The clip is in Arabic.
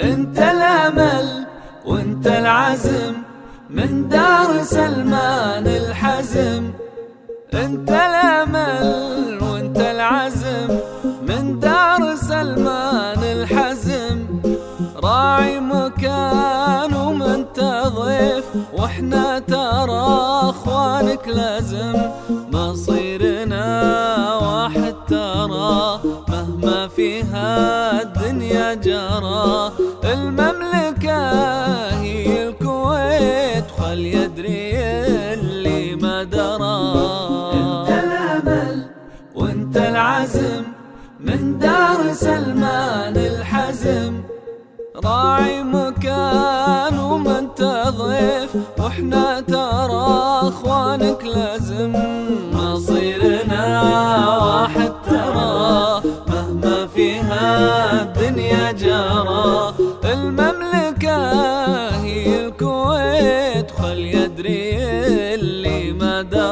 انت الامل وانت العزم من دار سلمان الحزم. انت الامل وانت العزم من دار سلمان الحزم. راعي مكان ومن تضيف وإحنا ترى اخوانك لازم. مصيرنا واحد ترى مهما فيها جرى. المملكة هي الكويت خل يدري اللي ما درى. انت الأمل وانت العزم من دار سلمان الحزم. راعي مكان ومن تضيف وإحنا ترى أخوانك لازم. مصيرنا الدنيا جرى المملكة هي الكويت خل يدري اللي ما دار.